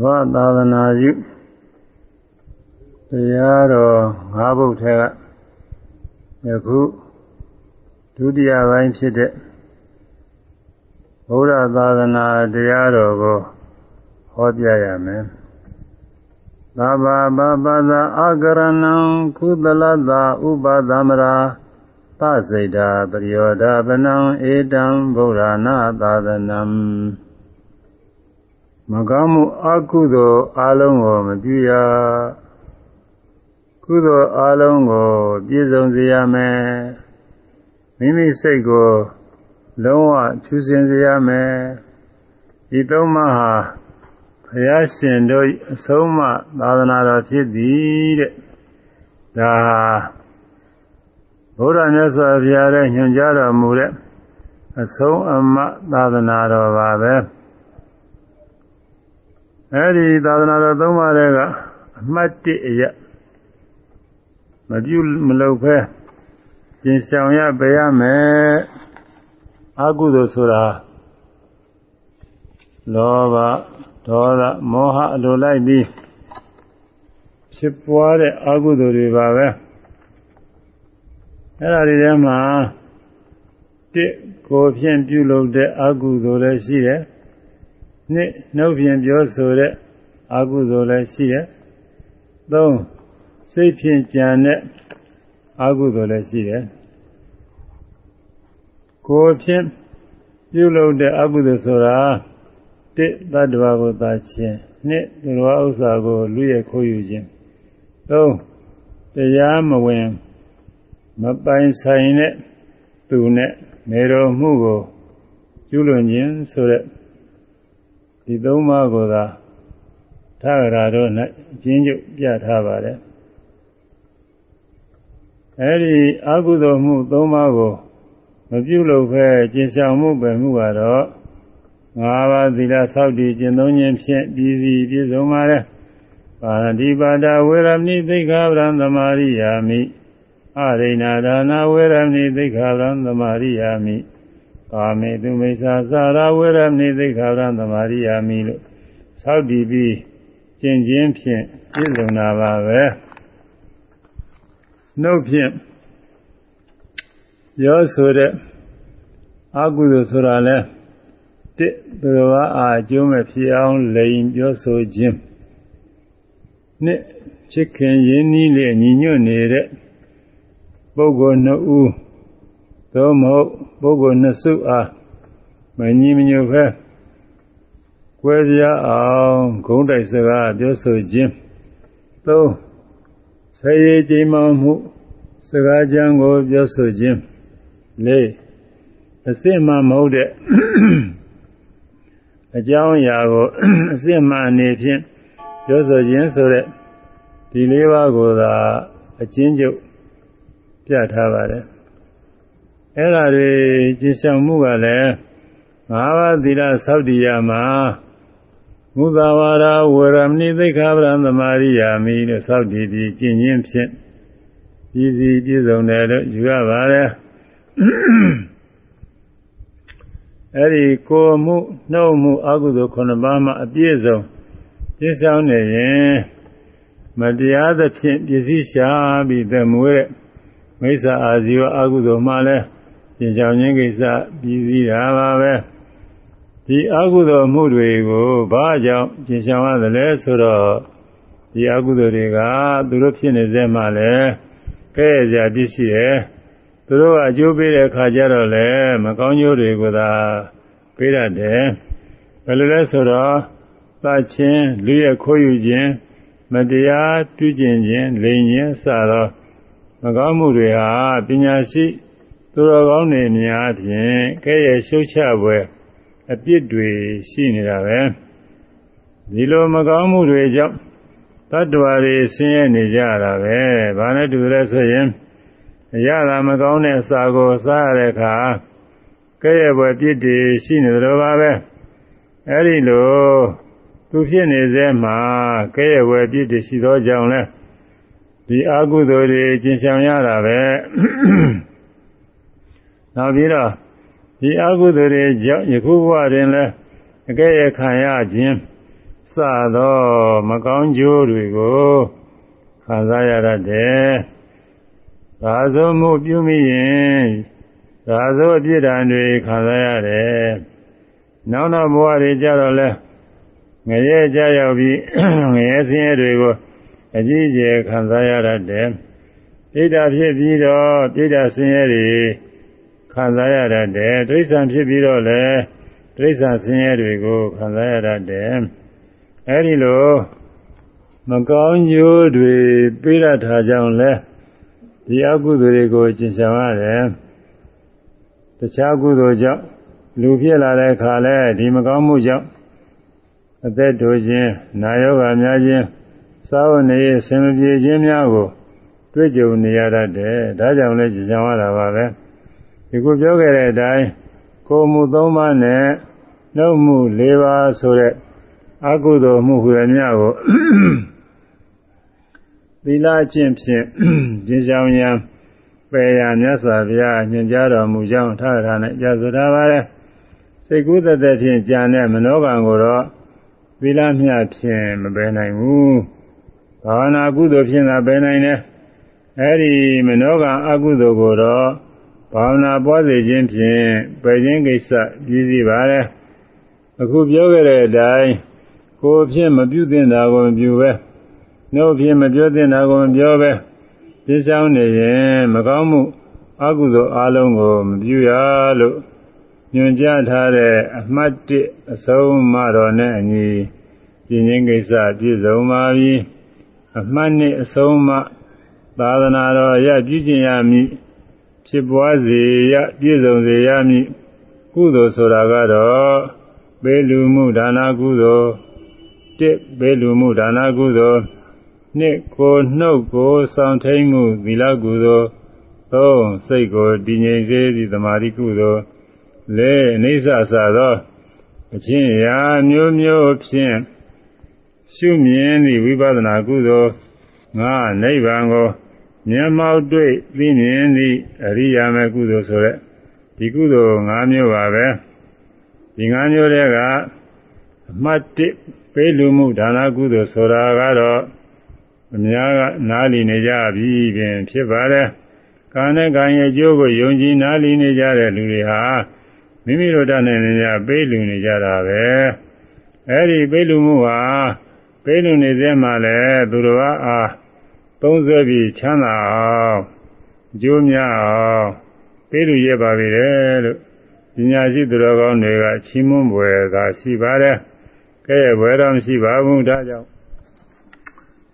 ဘဝသာသနာပြုတရားတော်၅ဘုတ်ထဲကယခုဒုတိယပိုင်းဖြစ်တဲ့ဘုရားသာသနာတရားတော်ကိုဟောပြရမယ်။သဗ္ဗဗဗသာအာကရဏံကုသလသာဥပသမရာသစိတ်တာပရိယောဒပနံဧတံဗုဒ္ဓနာသာသနံ မကောင်းမှုအကုသိုလ်အလုံးကိုမပြုရကုသိုလ်အလုံးကိုပြည့်စုံစေရမယ်မိမိစိတ်ကိုလုံးဝဖြူစင်စေရမယ်ဒီသုံးပါးဟာဘုရားရှင်တို့အဆုံးမသာသနာတော်ဖြစ်သည်တဲ့ဒါဘုရားမြတ်စွာဘုရားရဲ့ညွှန်ကြားတော်မူတဲ့အဆုံးအမသာသနာတော်ပါပဲ။ အဲဒီသာသနာတော်သုံးပါးတွေကအမှတ်1အရာမပြုမလုပ်ဖဲပြင်ဆောင်ရပေးရမယ်အကုသိုလ်ဆိုတာလောဘဒေါသမောဟအလိုလိုက်ပြီးဖြစ်ပွားတဲ့အကုသိုလ်တွေပါပဲအဲ့ဒါတွေထဲမှာတစ်ကိုဖြင့်ပြုလုပ်တဲ့အကုသိုလ်လည်းရှိတယ် နှစ်နှုတ်ဖြင့်ပြောဆိုတဲ့အကုသိုလ်လည်းရှိတယ်။သုံးစိတ်ဖြင့်ကြံတဲ့အကုသိုလ်လည်းရှိတယ်။ကိုယ်ဖြင့်ပြုလုပ်တဲ့အကုသိုလ်ဆိုတာတစ်တတ္တဝါကိုသာခြင်းနှစ်ဒီလိုဥစ္စာကိုလူရဲ့ခိုးယူခြင်းသုံးတရားမဝင်မပိုင်ဆိုင်တဲ့သူနဲ့နေတော်မှုကိုကျူးလွန်ခြင်းဆိုတဲ့ ဒီသုံးပါးကိုသာထာဂရာတို့၌အချင်းချုပ်ပြထားပါတယ်အဲဒီအကုသိုလ်မှုသုံးပါးကိုမပြုလုပ်ဖဲကျင့်ဆောင်မှုပဲမှုကတော့ငါးပါးသီလဆောက်တည်ကျင့်သုံးခြင်းဖြင့်ပြည်စီပြည့်စုံပါတယ်ပါဏတိပါဒဝေရမဏိသိက္ခာပရံသမာရိယာမိအရိဏဒါနာဝေရမဏိသိက္ခာပရံသမာရိယာမိ ကာမေတုမိစ္ဆာစာရဝေရမဏိသိက္ခာပရံသမာရိယာမိလို့ဆောက်တည်ပြီးကျင့်ခြင်းဖြင့်ပြည့်စုံတာပါပဲနှုတ်ဖြင့်ပြောဆိုတဲ့အကုသိုလ်ဆိုတာလဲတစ်ဘဂဝါအာအကျိုးမဲ့ဖြစ်အောင်လိန်ပြောဆိုခြင်းနှစ်ချစ်ခင်ရင်းနှီးလေညီညွတ်နေတဲ့ပုဂ္ဂိုလ်နှစ်ဦး သို့မဟုတ်ပုဂ္ဂိုလ်နှစ်စုအားမညီမညွတ်ပဲကွဲပြားအောင်ဂုံးတိုက်စကားပြောဆိုခြင်းသုံးဆယ်ရည်ကြိမ်မောင်မှုစကားကြံကိုပြောဆိုခြင်းလေးအစစ်မှမဟုတ်တဲ့အကြောင်းအရာကိုအစစ်မှအနေဖြင့်ပြောဆိုခြင်းဆိုတဲ့ဒီလေးပါးကိုသာအချင်းချုပ်ပြထားပါတယ် အဲ့ဒါတွေကျင့်ဆောင်မှုကလည်းငါးပါးသီလသောက်တည်ရမှာမူသာဝါဒဝေရမဏိသိက္ခာပရံသမာရိယာမိလို့သောက်တည်ပြီးကျင့်ခြင်းဖြင့်ပြည်စီပြည့်စုံတယ်လို့ယူရပါတယ်အဲ့ဒီကိုမှုနှုတ်မှုအကုသိုလ်ခုနှစ်ပါးမှာအပြည့်စုံကျင့်ဆောင်နေရင်မတရားသဖြင့်ပစ္စည်းရှာပြီးသမွေးတဲ့မိစ္ဆာအာဇီဝအကုသိုလ်မှလည်း ပြင်ချောင်ခြင်းကိစ္စပြီးစည်းတာပါပဲဒီအကုသိုလ်မှုတွေကိုဘာကြောင့်ပြင်ချောင်ရသလဲဆိုတော့ဒီအကုသိုလ်တွေကသူတို့ဖြစ်နေစေမှလည်းကဲ့ရဲ့ကြပြစ်ရှိရဲ့သူတို့ကအကျိုးပေးတဲ့ခါကျတော့လေမကောင်းကျိုးတွေကိုသာပေးတတ်တယ်ဘယ်လိုလဲဆိုတော့သတ်ခြင်းလူရဲ့ခိုးယူခြင်းမတရားပြုကျင့်ခြင်းလိန်ခြင်းစသောမကောင်းမှုတွေဟာပညာရှိ သူတော်ကောင်းတွေများဖြင့်ကဲ့ရဲ့ရှုတ်ချပွဲအပြစ်တွေရှိနေတာပဲဒီလိုမကောင်းမှုတွေကြောင့်တတ္တဝါတွေဆင်းရဲနေကြတာပဲဘာနဲ့တူလဲဆိုရင်အရသာမကောင်းတဲ့အစာကိုစားရတဲ့အခါကဲ့ရဲ့ပွဲပြစ်တွေရှိနေတယ်လို့ပါပဲအဲ့ဒီလိုသူဖြစ်နေစေမှာကဲ့ရဲ့ပွဲပြစ်တွေရှိသောကြောင့်လဲဒီအာကုသိုလ်တွေကျင့်ဆောင်ရတာပဲ နောက်ပြီးတော့ဒီအာဟုသူတွေကြောင့်ယခုဘဝတွင်လည်းအကဲ့ရဲ့ခံရခြင်းစသောမကောင်းကျိုးတွေကိုခံစားရတတ်တယ်။ဒါဆိုမှုပြုမိရင်ဒါဆိုအပြစ်ဒဏ်တွေခံစားရတယ်။နောက်နောက်ဘဝတွေကြတော့လဲငရဲကြရောက်ပြီးငရဲဆင်းရဲတွေကိုအကြီးအကျယ်ခံစားရတတ်တယ်။ဣဒ္ဓဖြစ်ပြီးတော့ဣဒ္ဓဆင်းရဲတွေ ခံစားရတတ်တယ်။ဒိဋ္ဌံဖြစ်ပြီးတော့လည်းဒိဋ္ဌံဆင်းရဲတွေကိုခံစားရတတ်တယ်။အဲဒီလိုမကောင်းကျိုးတွေပေးရထားကြောင်းလဲဒီအကုသိုလ်တွေကိုကျင့်ဆောင်ရတယ်။တခြားကုသိုလ်ကြောင့်လူဖြစ်လာတဲ့အခါလဲဒီမကောင်းမှုကြောင့်အသက်တိုခြင်းနာယောဂများခြင်းစာဝနေဆင်မပြေခြင်းများကိုတွေ့ကြုံနေရတတ်တယ်ဒါကြောင့်လည်းကြံရတာပါပဲ ဒီကိုပြောခဲ့တဲ့အတိုင်းကိုမှု၃ပါးနဲ့နှုတ်မှု၄ပါးဆိုတဲ့အကုသိုလ်မှုဟူရမြကိုသီလကျင့်ဖြင့်ကျင့်ဆောင်ရန်ပယ်ရမြတ်စွာဘုရားညွှန်ကြားတော်မူကြောင်းထားထားနဲ့ကြာဆိုထားပါတယ်စိတ်ကူးသက်သက်ဖြင့်ကြံတဲ့မနောကံကိုတော့သီလမျှဖြင့်မပယ်နိုင်ဘူးဘာဝနာကုသိုလ်ဖြင့်သာပယ်နိုင်တယ်အဲဒီမနောကံအကုသိုလ်ကိုတော့ ဘာဝနာပွားစေခြင်းဖြင့်ပယ်ခြင်းကိစ္စကြီးစီပါတယ်အခုပြောခဲ့တဲ့အတိုင်းကိုယ်ဖြင့်မပြုသင့်တာကိုမပြုပဲနှုတ်ဖြင့်မပြောသင့်တာကိုမပြောပဲသိဆောင်နေရင်မကောင်းမှုအကုသိုလ်အလုံးကိုမပြုရလို့ညွှန်ကြားထားတဲ့အမှတ်1အဆုံးအမတော်နဲ့အညီပြင်းချင်းကိစ္စပြည့်စုံပါပြီအမှတ်2အဆုံးအမသာသနာတော်ရပြည့်ကျင်ရမည် ဖြစ်ပွားစေရပြည့်စုံစေရမည်ကုသိုလ်ဆိုတာကတော့ဘေးလူမှုဒါနာကုသိုလ်တစ်ဘေးလူမှုဒါနာကုသိုလ်နှစ်ကိုနှုတ်ကိုဆောင်ထိန်မှုသီလကုသိုလ်သုံးစိတ်ကိုတည်ငြိမ်စေသည့်သမာဓိကုသိုလ်လေးအိဋ္ဌဆာသောအချင်းရာမျိုးမျိုးဖြင့်ရှုမြင်သည့်ဝိပဿနာကုသိုလ်ငါနိဗ္ဗာန်ကို မျက်မှောက်တွေ့သိမြင်သည့်အရိယာမေကုသိုလ်ဆိုရက်ဒီကုသိုလ်၅မျိုးပါပဲဒီ၅မျိုးတွေကအမှတ်၁ပေးလူမှုဒါနကုသိုလ်ဆိုတာကတော့အများကနားလည်နေကြပြီပင်ဖြစ်ပါတယ်ကာနဲ့ကံရဲ့အကျိုးကိုယုံကြည်နားလည်နေကြတဲ့လူတွေဟာမိမိတို့တတ်နိုင်နေကြပေးလူနေကြတာပဲအဲဒီပေးလူမှုဟာပေးလူနေစေမှလည်းသူတော်အား သုံးဆွဲပြီးချမ်းသာအောင်အကျိုးများအောင်ပေးလူရပါပြီလေလို့ပညာရှိသူတော်ကောင်းတွေကချီးမွမ်းပွေသာရှိပါတယ်ကဲရဲ့ဘွယ်တော်မရှိပါဘူးဒါကြောင့်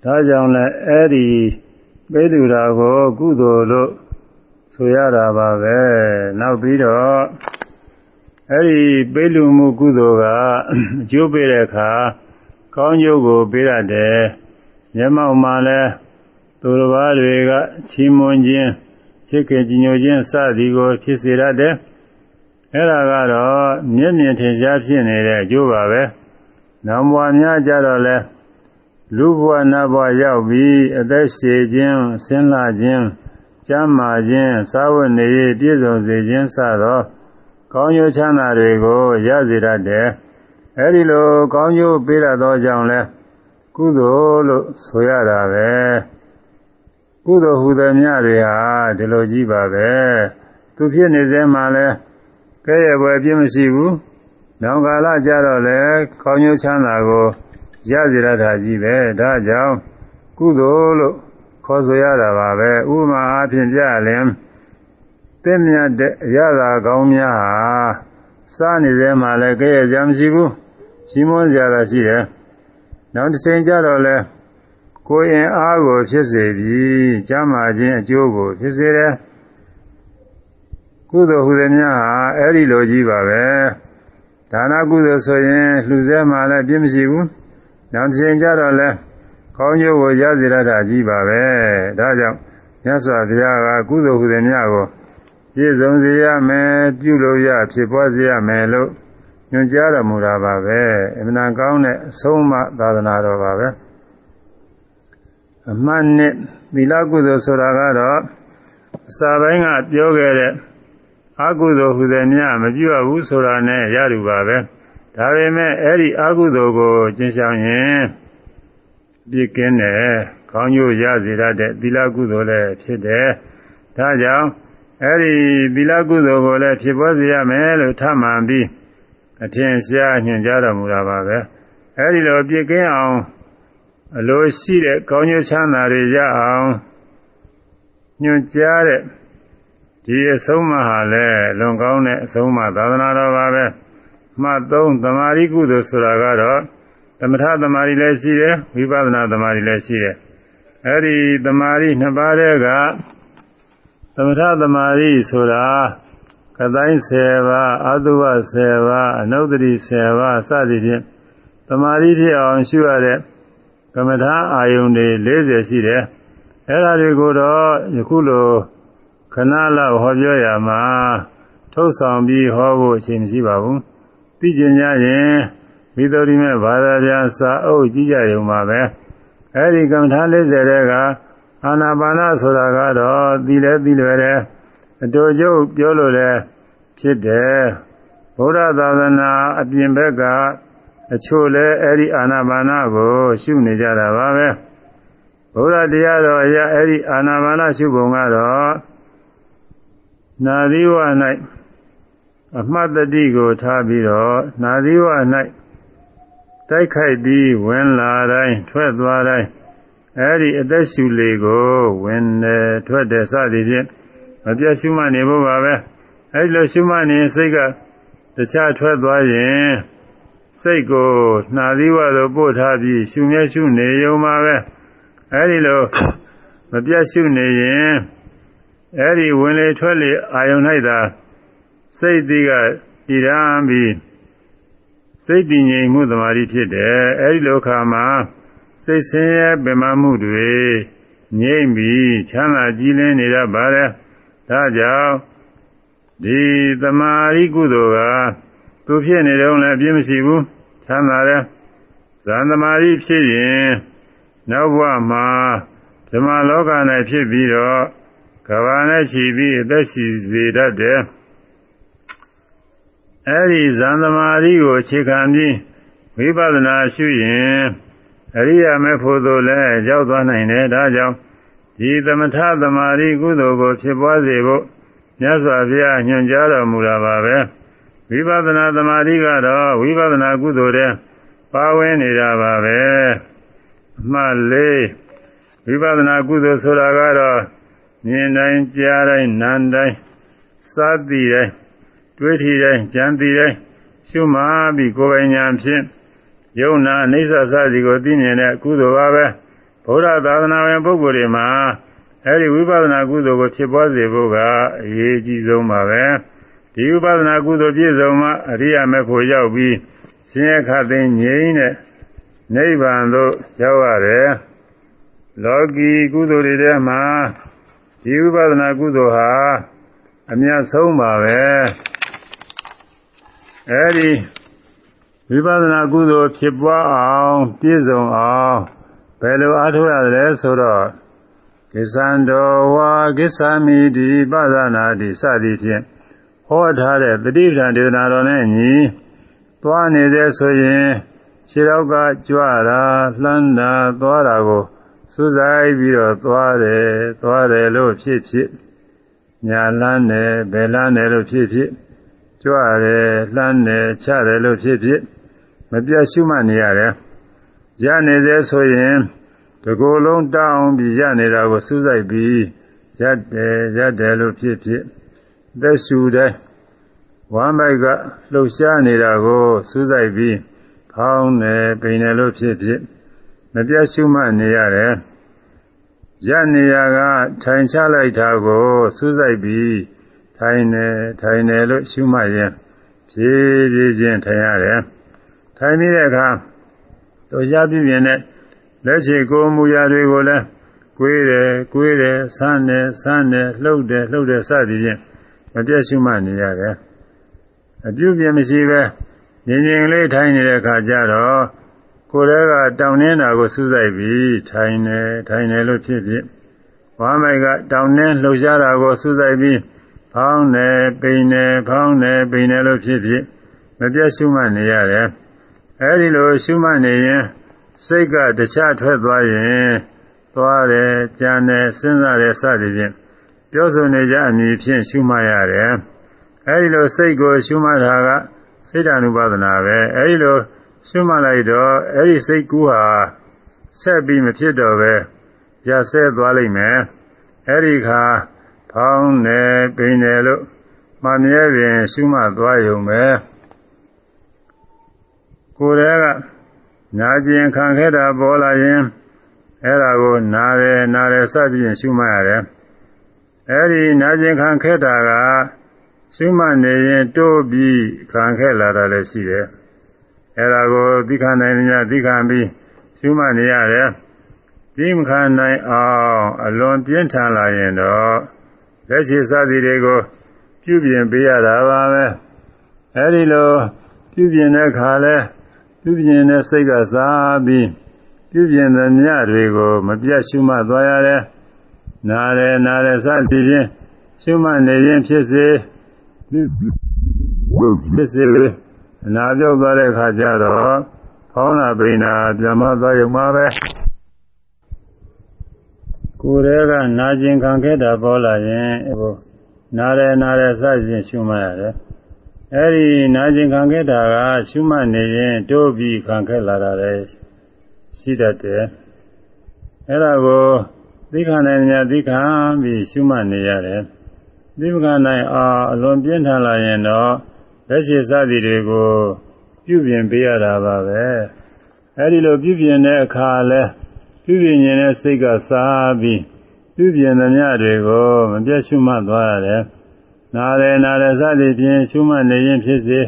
ဒါကြောင့်လည်းအဲ့ဒီပေးလူတာကိုကုသိုလ်လို့ဆိုရတာပါပဲနောက်ပြီးတော့အဲ့ဒီပေးလူမှုကုသိုလ်ကအကျိုးပေးတဲ့အခါကောင်းကျိုးကိုပေးရတယ်မျက်မှောက်မှာလည်း သူတော်ဘာတွေကချီးမွမ်းခြင်းချစ်ခင်ကြည်ညိုခြင်းစသည်ကိုဖြစ်စေရတယ်အဲ့ဒါကတော့မျက်မြင်ထင်ရှားဖြစ်နေတဲ့အကျိုးပါပဲနောက်ဘဝများကြတော့လဲလူဘဝနတ်ဘဝရောက်ပြီးအသက်ရှည်ခြင်းဆင်းလာခြင်းကျမ်းမာခြင်းသာဝနေပြည့်စုံစေခြင်းစသောကောင်းကျိုးချမ်းသာတွေကိုရစေတတ်တယ်အဲဒီလိုကောင်းကျိုးပေးရသောကြောင့်လဲကုသိုလ်လို့ဆိုရတာပဲ ကုသိုလ်ဟူသည်များတွေဟာဒီလိုကြီးပါပဲသူဖြစ်နေစေမှလဲကဲရဲ့ဘွယ်ပြည့်မရှိဘူးနောင်ကာလကြတော့လေကောင်းကျိုးချမ်းသာကိုရစေရတာကြီးပဲဒါကြောင့်ကုသိုလ်လို့ခေါ်ဆိုရတာပါပဲဥပမာအားဖြင့်ပြလင်သင့်မြတ်တဲ့အရသာကောင်းများဟာစားနေသေးမှလည်းကြည့်ရကြမရှိဘူးချီးမွမ်းကြတာရှိတယ်နောက်တစ်ချိန်ကျတော့လဲ ကိုယ်ရင်အားကိုဖြစ်စေပြီးကျမ်းမာခြင်းအကျိုးကိုဖြစ်စေတယ်ကုသိုလ်ဟူသည်များဟာအဲ့ဒီလိုကြီးပါပဲဒါနကုသိုလ်ဆိုရင်လှူဆဲမှလည်းပြည့်မရှိဘူးနောက်တစ်ချိန်ကျတော့လဲကောင်းကျိုးကိုရစေရတာကြီးပါပဲဒါကြောင့်မြတ်စွာဘုရားကကုသိုလ်ဟူသည်များကိုပြည့်စုံစေရမယ်ပြုလို့ရဖြစ်ပွားစေရမယ်လို့ညွှန်ကြားတော်မူတာပါပဲအမှန်ကောင်းတဲ့အဆုံးအမသာသနာတော်ပါပဲ အမှန်နဲ့သီလကုသိုလ်ဆိုတာကတော့အစာပိုင်းကပြောခဲ့တဲ့အကုသိုလ်ဟူသည်များမပြုရဘူးဆိုတာနဲ့ရတူပါပဲဒါပေမဲ့အဲ့ဒီအကုသိုလ်ကိုကျင့်ဆောင်ရင်ပြစ်ကင်းတယ်ခေါင်းညို့ရစေတတ်တဲ့သီလကုသိုလ်လည်းဖြစ်တယ်ဒါကြောင့်အဲ့ဒီသီလကုသိုလ်ကိုလည်းဖြစ်ပေါ်စေရမယ်လို့ထမှန်ပြီးအထင်ရှားညွှန်ကြားတော်မူတာပါပဲအဲ့ဒီလိုပြစ်ကင်းအောင် အလိုရှိတဲ့ကောင်းကျိုးချမ်းသာတွေရအောင်ညွှန်ကြားတဲ့ဒီအဆုံးအမဟာလည်းလွန်ကောင်းတဲ့အဆုံးအမသာသနာတော်ပါပဲမှတ်သုံးသမာဓိကုသိုလ်ဆိုတာကတော့သမထသမာဓိလည်းရှိတယ်ဝိပဿနာသမာဓိလည်းရှိတယ်အဲ့ဒီသမာဓိနှစ်ပါးတည်းကသမထသမာဓိဆိုတာကတိုင်း10ပါးအတုဝ10ပါးအနုတ္တိ10ပါးစသည်ဖြင့်သမာဓိဖြစ်အောင်ရှုရတဲ့ ကမ္မထာအာယုန်တွေ40ရှိတယ်အဲ့ဒါတွေကိုတော့ယခုလိုခဏလောက်ဟောပြောရမှာထုတ်ဆောင်ပြီးဟောဖို့အချိန်မရှိပါဘူးသိကျင်ကြရင်မိတော်ဒီမဲ့ဘာသာပြန်စာအုပ်ကြည့်ကြရုံပါပဲအဲ့ဒီကမ္မထာ40တဲ့ကအာနာပါနဆိုတာကတော့သိလဲသိလွယ်တယ်အတူကျုပ်ပြောလို့လည်းဖြစ်တယ်ဗုဒ္ဓသာသနာအပြင်ဘက်က အချို့လဲအဲ့ဒီအာနာပါနကိုရှုနေကြတာပါပဲဘုရားတရားတော်အရာအဲ့ဒီအာနာပါနရှုပုံကတော့နာသီဝ၌အမှတ်တတိကိုထားပြီးတော့နာသီဝ၌တိုက်ခိုက်ပြီးဝင်လာတိုင်းထွက်သွားတိုင်းအဲ့ဒီအသက်ရှူလေးကိုဝင်တယ်ထွက်တယ်စသည်ဖြင့်မပြတ်ရှုမှနေဖို့ပါပဲအဲ့လိုရှုမှနေစိတ်ကတခြားထွက်သွားရင် စိတ်ကိုနှာသီးဝါသို့ပို့ထားပြီးရှုမြဲရှုနေရုံပါပဲအဲဒီလိုမပြတ်ရှုနေရင်အဲဒီဝင်လေထွက်လေအာယုန်၌သာစိတ်တိကတည်ရန်ပြီးစိတ်တည်ငြိမ်မှုသမာဓိဖြစ်တယ်အဲဒီလိုခါမှာစိတ်ဆင်းရဲပင်မမှုတွေငြိမ့်ပြီးချမ်းသာကြည်လင်းနေရပါတယ်ဒါကြောင့်ဒီသမာဓိကုသိုလ်က သူဖြစ်နေတော့လည်းအပြည့်မရှိဘူးချမ်းသာတယ်ဇန်သမာဓိဖြစ်ရင်နောက်ဘဝမှာဓမ္မလောက၌ဖြစ်ပြီးတော့ကဘာနဲ့ချီပြီးအသက်ရှိစေတတ်တယ်အဲဒီဇန်သမာဓိကိုအခြေခံပြီးဝိပဿနာရှုရင်အရိယာမေဖို့သို့လည်းရောက်သွားနိုင်တယ်ဒါကြောင့်ဒီသမထသမာဓိကုသိုလ်ကိုဖြစ်ပွားစေဖို့မြတ်စွာဘုရားညွှန်ကြားတော်မူတာပါပဲ။ ဝိပဿနာသမာဓိကတော့ဝိပဿနာကုသိုလ်တဲ့ပါဝင်နေတာပါပဲအမှတ်လေးဝိပဿနာကုသိုလ်ဆိုတာကတော့မြင်တိုင်းကြားတိုင်းနားတိုင်းစားသိတိုင်းတွေးထီတိုင်းကြံသိတိုင်းရှုမှပြီးကိုယ်ပိုင်ဉာဏ်ဖြင့်ယုံနာအိဋ္ဌစသည်ကိုသိမြင်တဲ့ကုသိုလ်ပါပဲဗုဒ္ဓသာသနာဝင်ပုဂ္ဂိုလ်တွေမှာအဲဒီဝိပဿနာကုသိုလ်ကိုဖြစ်ပွားစေဖို့ကအရေးကြီးဆုံးပါပဲ။ ဒီဥပဒနာကုသိုလ်ပြည့်စုံမှအရိယာမေဖို့ရောက်ပြီးဆင်းရဲခတ်သိမ်းငြိမ်းတဲ့နိဗ္ဗာန်သို့ရောက်ရတယ်လောကီကုသိုလ်တွေထဲမှာဒီဥပဒနာကုသိုလ်ဟာအမြတ်ဆုံးပါပဲအဲဒီဝိပဿနာကုသိုလ်ဖြစ်ပွားအောင်ပြည့်စုံအောင်ဘယ်လိုအားထုတ်ရလဲဆိုတော့ကိစ္ဆံတော်ဝါကိစ္ဆာမိတိပသနာတိစသည်ဖြင့် ဟောထားတဲ့တတိပ္ပံဒေသနာတော်နဲ့ညီသွားနေတဲ့ဆိုရင်ခြေတော့ကကြွတာလှမ်းတာသွားတာကိုစူးစိုက်ပြီးတော့သွားတယ်သွားတယ်လို့ဖြစ်ဖြစ်ညာလှမ်းတယ်ဘယ်လှမ်းတယ်လို့ဖြစ်ဖြစ်ကြွတယ်လှမ်းတယ်ချတယ်လို့ဖြစ်ဖြစ်မပြတ်ရှုမှတ်နေရတယ်ရနေစေဆိုရင်တကိုယ်လုံးတောင်းပြီးရနေတာကိုစူးစိုက်ပြီးရက်တယ်ရက်တယ်လို့ဖြစ်ဖြစ် သက်ရှူတိုင်းဝမ်းပိုက်ကလှုပ်ရှားနေတာကိုစူးစိုက်ပြီးဖောင်းတယ်ပိန်တယ်လို့ဖြစ်ဖြစ်မပြတ်ရှုမှတ်နေရတယ်ရနေရကထိုင်ချလိုက်တာကိုစူးစိုက်ပြီးထိုင်နေထိုင်နေလို့ရှုမှတ်ရင်ဖြည်းဖြည်းချင်းထိုင်ရတယ်ထိုင်နေတဲ့အခါတို့ရပြပြင်းတဲ့လက်ရှိကိုယ်မူရာတွေကိုလည်းကွေးတယ်ကွေးတယ်ဆန်းတယ်ဆန်းတယ်လှုပ်တယ်လှုပ်တယ်စသည်ဖြင့် မပြတ်ရှုမှတ်နေရတယ်အပြုပြင်မရှိပဲငြင်ငြင်လေးထိုင်နေတဲ့အခါကျတော့ကိုယ်တည်းကတောင်းနေတာကိုစူးစိုက်ပြီးထိုင်နေထိုင်နေလို့ဖြစ်ဖြစ်ဝါမိုက်ကတောင်းနေလှုပ်ရှားတာကိုစူးစိုက်ပြီးဖောင်းနေပိန်နေဖောင်းနေပိန်နေလို့ဖြစ်ဖြစ်မပြတ်ရှုမှတ်နေရတယ်အဲဒီလိုရှုမှတ်နေရင်စိတ်ကတခြားထွက်သွားရင်သွားတယ်ကြံတယ်စဉ်းစားတယ်စသည်ဖြင့် ပြောဆိုနေကြအမည်ဖြင့်ရှုမှတ်ရတယ်အဲဒီလိုစိတ်ကိုရှုမှတ်တာကစိတ်ဓာနုပါဒနာပဲအဲဒီလိုရှုမှတ်လိုက်တော့အဲဒီစိတ်ကူးဟာဆက်ပြီးမဖြစ်တော့ပဲရဆဲသွားလိမ့်မယ်အဲဒီခါဖောင်းတယ်ပိန်တယ်လို့မှမြဲပင်ရှုမှတ်သွားရုံပဲကိုယ်တည်းကနာကျင်ခံခဲ့တာပေါ်လာရင်အဲ့ဒါကိုနားတယ်နားတယ်စသဖြင့်ရှုမှတ်ရတယ် အဲ့ဒီနာကျင်ခံခဲ့တာကရှုမှတ်နေရင်တိုးပြီးခံခဲ့လာတာလည်းရှိတယ်အဲ့ဒါကိုသိခံနိုင်ညာသိခံပြီးရှုမှတ်နေရတယ်ဒီမခံနိုင်အောင်အလွန်ပြင်းထန်လာရင်တော့လက်ရှိစသည်တွေကိုပြုပြင်ပေးရတာပါပဲအဲဒီလိုပြုပြင်တဲ့ခါလဲပြုပြင်တဲ့စိတ်ကစားပြီးပြုပြင်သမျှတွေကို မပြတ်ရှုမှတ်သွားရတယ် နားတယ်နားတယ်စသည်ဖြင့်ရှုမှတ်နေရင်ဖြစ်စေဖြစ်စေအနာပြောက်သွားတဲ့ခါကျတော့ဖောင်းတာပိန်တာပြန်မသွားရုံပါပဲကိုယ်တည်းကနာကျင်ခံခဲ့တာပေါ်လာရင်ဟိုနားတယ်နားတယ်စသဖြင့်ရှုမှတ်ရတယ်အဲဒီနာကျင်ခံခဲ့တာကရှုမှတ်နေရင်တိုးပြီးခံခဲ့လာတာလေရှိတတ်တယ်အဲဒါကို သိခံနိုင်ညာသိခံပြီးရှုမှတ်နေရတယ်သိမခံနိုင်အောင်အလွန်ပြင်းထန်လာရင်တော့လက်ရှိစသည်တွေကိုပြုပြင်ပေးရတာပါပဲအဲဒီလိုပြုပြင်တဲ့အခါလဲပြုပြင်နေတဲ့စိတ်ကစားပြီးပြုပြင်သမျှတွေကိုမပြတ်ရှုမှတ်သွားရတယ်နားတယ်နားတယ်စသည်ဖြင့်ရှုမှတ်နေရင်ဖြစ်စေ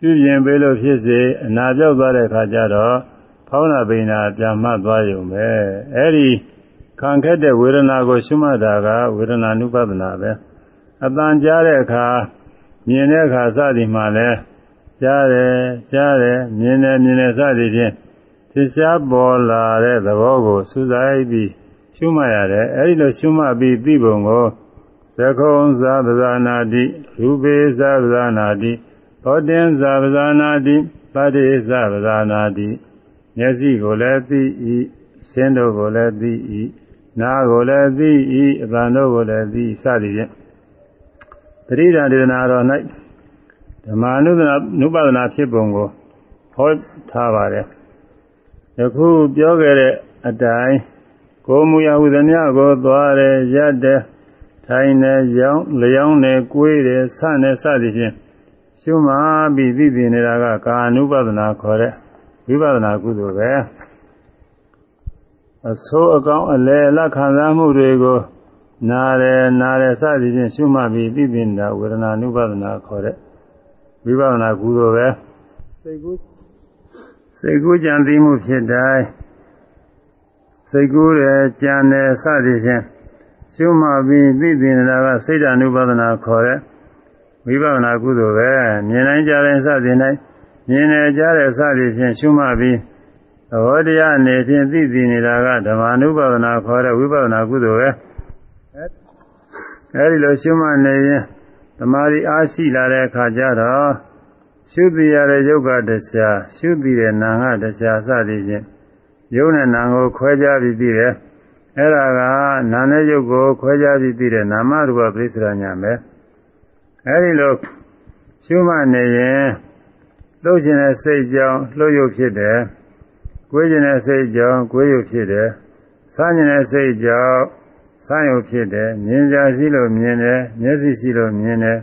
ပြုပြင်ပေးလို့ဖြစ်စေအနာပြောက်သွားတဲ့အခါကျတော့ဖောင်းနာပိန်နာပြန်မှတ်သွားရုံပဲအဲ့ဒီ ခံခဲ့တဲ့ဝေဒနာကိုရှုမှတ်တာကဝေဒနာနုပဒနာပဲအတန်ကြားတဲ့အခါမြင်တဲ့အခါစသည်မှလည်းကြားတယ်ကြားတယ်မြင်တယ်မြင်တယ်စသည်ဖြင့်သစ္စာပေါ်လာတဲ့သဘောကိုစူးစိုက်ပြီးရှုမှတ်ရတယ်အဲဒီလိုရှုမှတ်ပြီးသိပုံကိုသကုံဇာပဇာနာတိရူပေဇာပဇာနာတိသောတင်ဇာပဇာနာတိပတိဇာပဇာနာတိမျက်စိကိုလည်းသိ၏ရှင်းတို့ကိုလည်းသိ၏ နားကိုလည်းသိ၏အပံတို့ကိုလည်းသိစသည်ဖြင့်ပရိဒါဒေနာတော်၌ဓမ္မနုဒနာနုပဒနာဖြစ်ပုံကိုဟောထားပါတယ်ယခုပြောခဲ့တဲ့အတိုင်းကိုမူရဟုသမျှကိုသွားတယ်ရက်တယ်ထိုင်နေရောင်းလျောင်းနေကိုွေးတယ်ဆနဲ့စသည်ဖြင့်ရှုမှပြီးသိသိနေတာကကာနုပဒနာခေါ်တဲ့ဝိပဿနာကုသိုလ်ပဲ အဆိုးအကောင်းအလယ်လက်ခံစားမှုတွေကိုနားတယ်နားတယ်စသည်ဖြင့်ရှုမှပြီးသိသိနေတာဝေဒနာနုပဒနာခေါ်တဲ့ဝိပဿနာကုသိုလ်ပဲစိတ်ကူးစိတ်ကူးကြံသိမှုဖြစ်တိုင်းစိတ်ကူးတယ်ကြံတယ်စသည်ဖြင့်ရှုမှပြီးသိသိနေတာကစိတ်ဓာနုပါဒနာခေါ်တဲ့ဝိပဿနာကုသိုလ်ပဲမြင်နိုင်ကြတဲ့စသည်၌မြင်နေကြတဲ့စသည်ဖြင့်ရှုမှပြီး သဘောတရားအနေဖြင့်သိသိနေတာကဓမ္မနုပါဒနာခေါ်တဲ့ဝိပဿနာကုသိုလ်ပဲအဲဒီလိုရှုမှနေရင်သမာဓိအားရှိလာတဲ့အခါကျတော့ရှုသိရတဲ့ယုတ်ကတရားရှုသိတဲ့နာငါတရားစသည်ဖြင့်ယုတ်နဲ့နာကိုခွဲခြားပြီးသိတယ်အဲ့ဒါကနာနဲ့ယုတ်ကိုခွဲခြားပြီးသိတဲ့နာမရူပပရိစ္ဆရာညာပဲအဲ့ဒီလိုရှုမှတ်နေရင်လှုပ်ခြင်းတဲ့စိတ်ကြောင့်လှုပ်ရုပ်ဖြစ်တယ် ကိုယ်ကျင်တဲ့စိတ်ကြောင့်ကိုယ်ရုပ်ဖြစ်တယ်။စားကျင်တဲ့စိတ်ကြောင့်စားရုပ်ဖြစ်တယ်။မြင်ကြရှိလို့မြင်တယ်၊မျက်စိရှိလို့မြင်တယ်၊